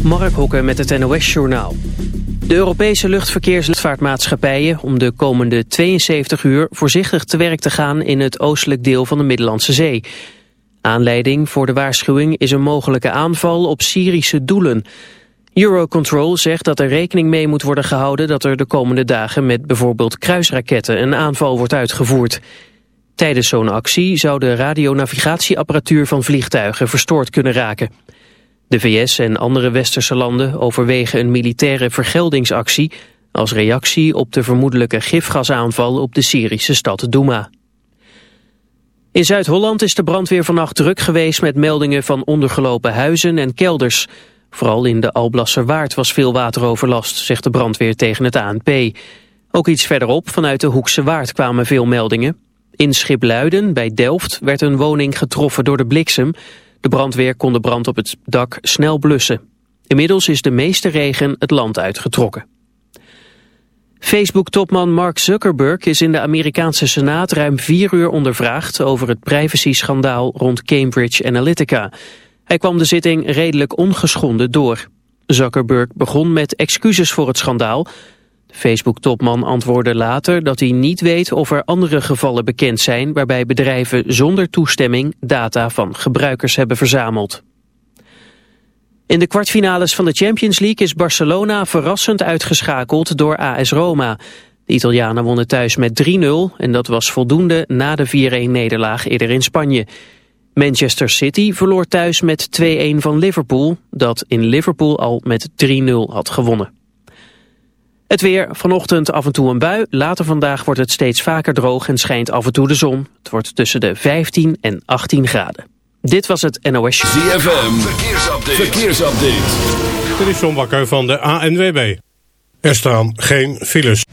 Mark Hokken met het NOS-journaal. De Europese luchtverkeersluchtvaartmaatschappijen om de komende 72 uur voorzichtig te werk te gaan in het oostelijk deel van de Middellandse Zee. Aanleiding voor de waarschuwing is een mogelijke aanval op Syrische doelen. Eurocontrol zegt dat er rekening mee moet worden gehouden dat er de komende dagen met bijvoorbeeld kruisraketten een aanval wordt uitgevoerd. Tijdens zo'n actie zou de radionavigatieapparatuur van vliegtuigen verstoord kunnen raken. De VS en andere westerse landen overwegen een militaire vergeldingsactie als reactie op de vermoedelijke gifgasaanval op de Syrische stad Douma. In Zuid-Holland is de brandweer vannacht druk geweest met meldingen van ondergelopen huizen en kelders. Vooral in de Alblasserwaard was veel wateroverlast, zegt de brandweer tegen het ANP. Ook iets verderop, vanuit de Hoekse Waard, kwamen veel meldingen. In Schipluiden, bij Delft, werd een woning getroffen door de bliksem. De brandweer kon de brand op het dak snel blussen. Inmiddels is de meeste regen het land uitgetrokken. Facebook-topman Mark Zuckerberg is in de Amerikaanse Senaat ruim vier uur ondervraagd over het privacy-schandaal rond Cambridge Analytica. Hij kwam de zitting redelijk ongeschonden door. Zuckerberg begon met excuses voor het schandaal. Facebook-topman antwoordde later dat hij niet weet of er andere gevallen bekend zijn waarbij bedrijven zonder toestemming data van gebruikers hebben verzameld. In de kwartfinales van de Champions League is Barcelona verrassend uitgeschakeld door AS Roma. De Italianen wonnen thuis met 3-0 en dat was voldoende na de 4-1-nederlaag eerder in Spanje. Manchester City verloor thuis met 2-1 van Liverpool, dat in Liverpool al met 3-0 had gewonnen. Het weer, vanochtend af en toe een bui. Later vandaag wordt het steeds vaker droog en schijnt af en toe de zon. Het wordt tussen de 15 en 18 graden. Dit was het NOS ZFM, verkeersupdate. verkeersupdate. Dit is John Bakker van de ANWB. Er staan geen files.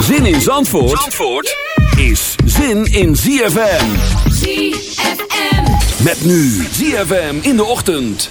Zin in Zandvoort, Zandvoort is zin in ZFM. ZFM. Met nu ZFM in de ochtend.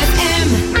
ZFM.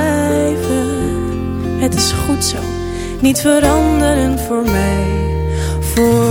Niet veranderen voor mij. Voor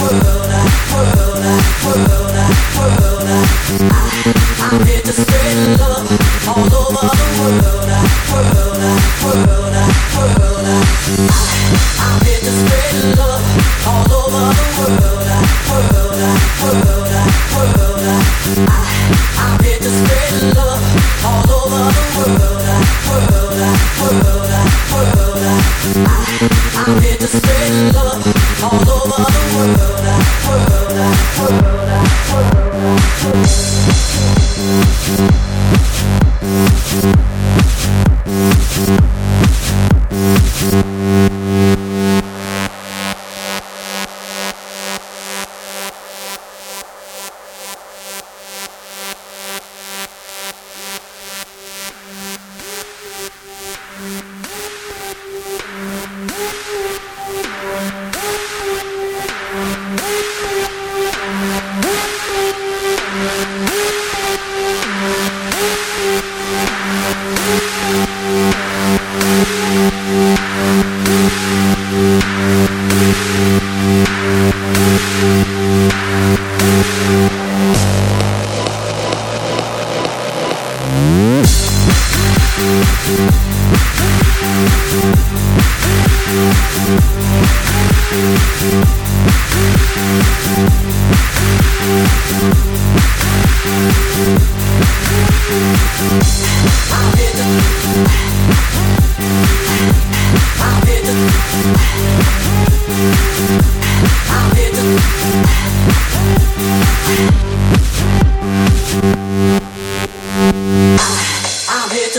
world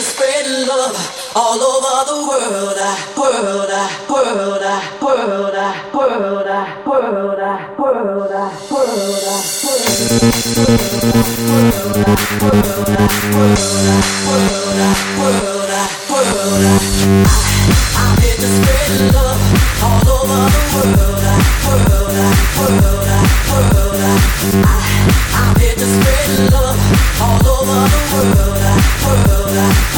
I'm here to spread love all over the world. World, world, world, world, world, world, I, world, world. I, world, I, world, I, world, I, I'm here to spread love all over the world.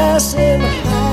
passing high.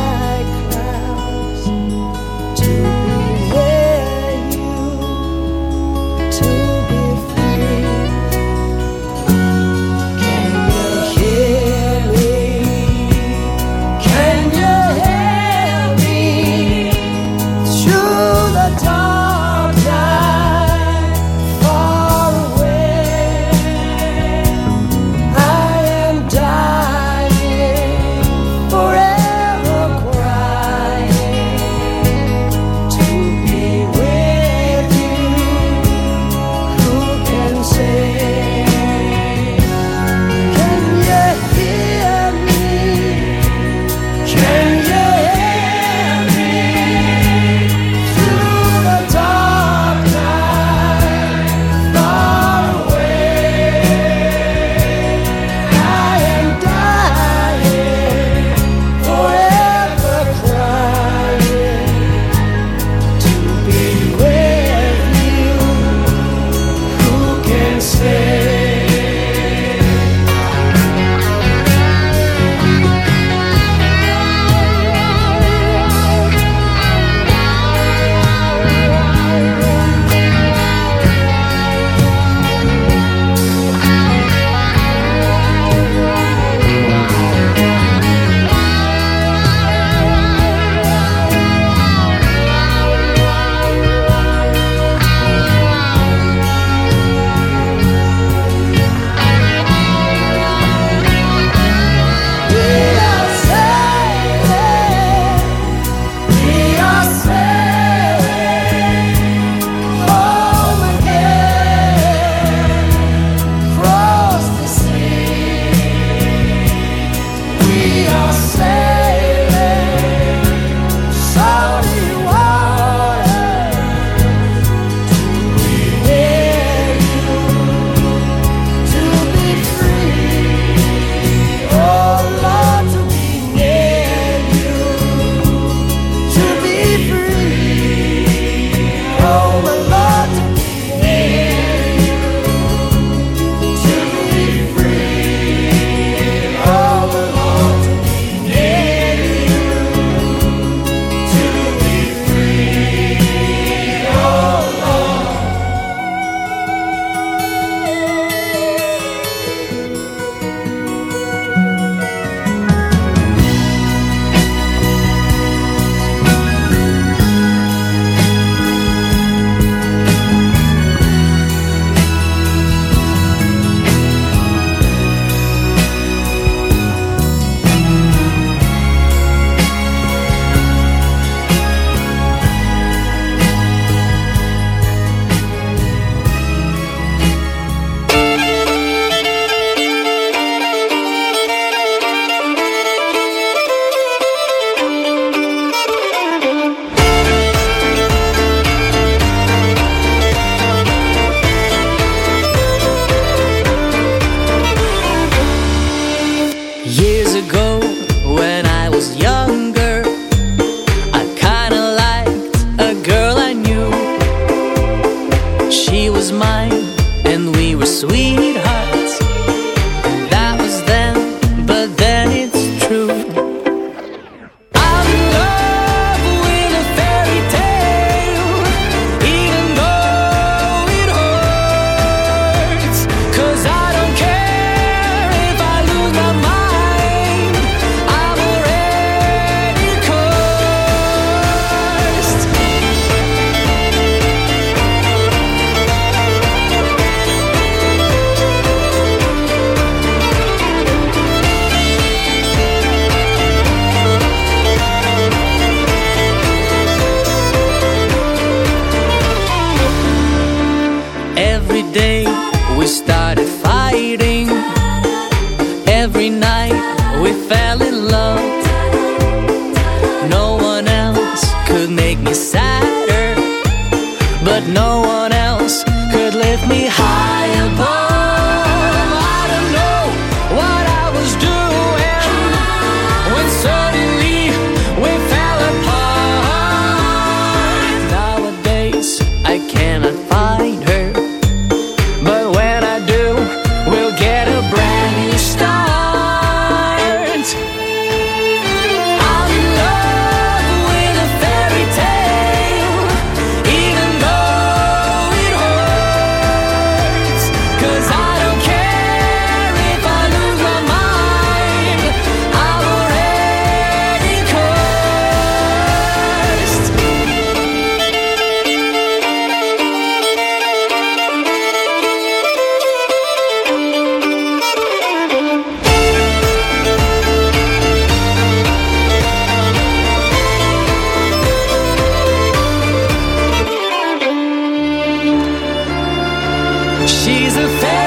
She's a fairy.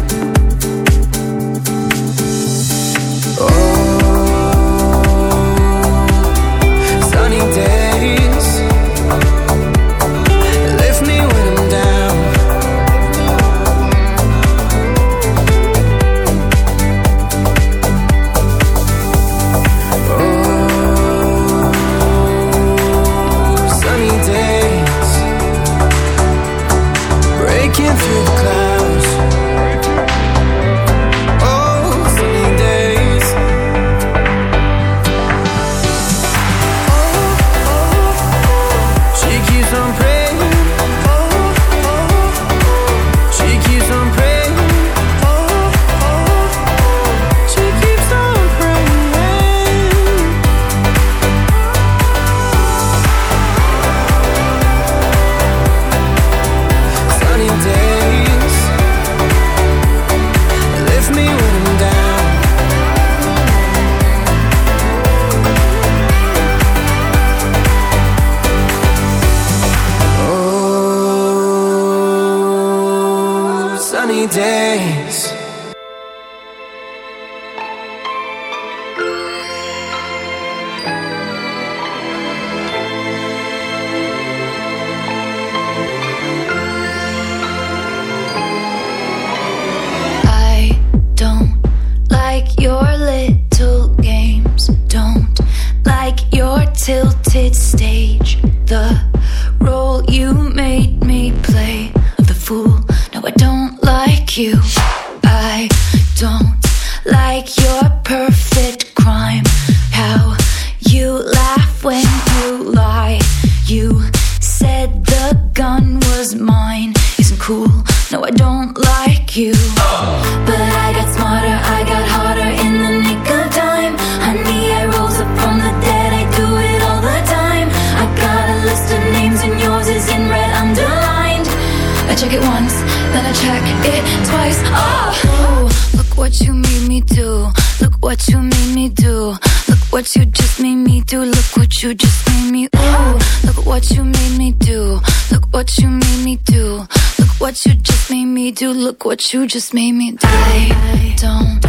you just made me die. Don't,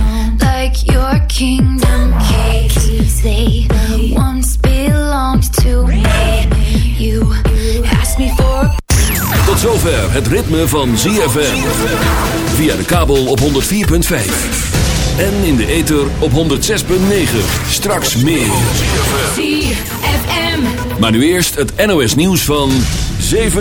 like your kingdom keys. They once belonged to me. You asked me for. Tot zover het ritme van ZFM. Via de kabel op 104.5. En in de ether op 106.9. Straks meer. ZFM. Maar nu eerst het NOS nieuws van 7 uur.